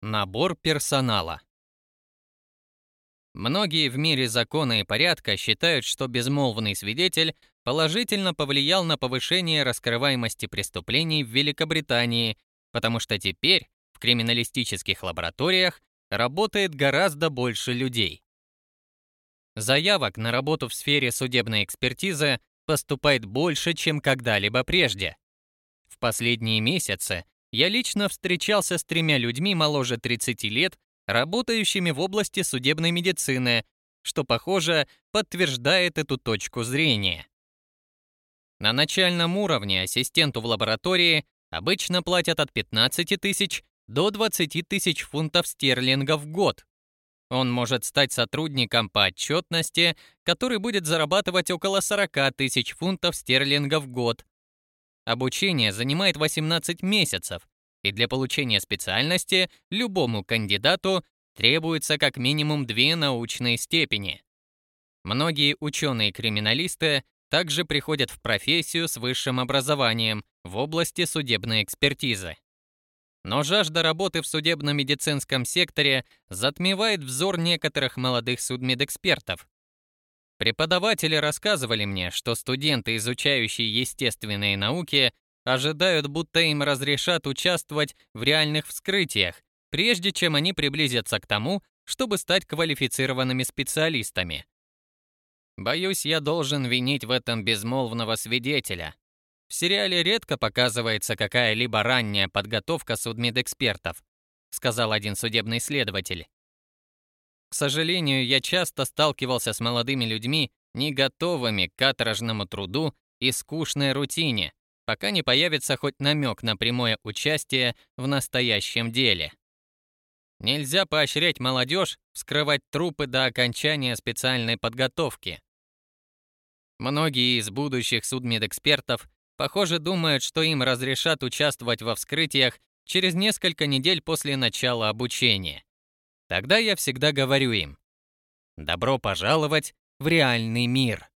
Набор персонала. Многие в мире закона и порядка считают, что безмолвный свидетель положительно повлиял на повышение раскрываемости преступлений в Великобритании, потому что теперь в криминалистических лабораториях работает гораздо больше людей. Заявок на работу в сфере судебной экспертизы поступает больше, чем когда-либо прежде. В последние месяцы я лично встречался с тремя людьми моложе 30 лет, работающими в области судебной медицины, что, похоже, подтверждает эту точку зрения. На начальном уровне ассистенту в лаборатории обычно платят от 15 тысяч до 20 тысяч фунтов стерлингов в год. Он может стать сотрудником по отчетности, который будет зарабатывать около 40 тысяч фунтов стерлингов в год, Обучение занимает 18 месяцев, и для получения специальности любому кандидату требуется как минимум две научные степени. Многие ученые-криминалисты также приходят в профессию с высшим образованием в области судебной экспертизы. Но жажда работы в судебно-медицинском секторе затмевает взор некоторых молодых судмедэкспертов, Преподаватели рассказывали мне, что студенты, изучающие естественные науки, ожидают, будто им разрешат участвовать в реальных вскрытиях, прежде чем они приблизятся к тому, чтобы стать квалифицированными специалистами. Боюсь, я должен винить в этом безмолвного свидетеля. В сериале редко показывается какая-либо ранняя подготовка судмедэкспертов, сказал один судебный следователь. К сожалению, я часто сталкивался с молодыми людьми, не готовыми к каторжному труду и скучной рутине, пока не появится хоть намек на прямое участие в настоящем деле. Нельзя поощрять молодежь вскрывать трупы до окончания специальной подготовки. Многие из будущих судмедэкспертов, похоже, думают, что им разрешат участвовать во вскрытиях через несколько недель после начала обучения. Тогда я всегда говорю им: "Добро пожаловать в реальный мир".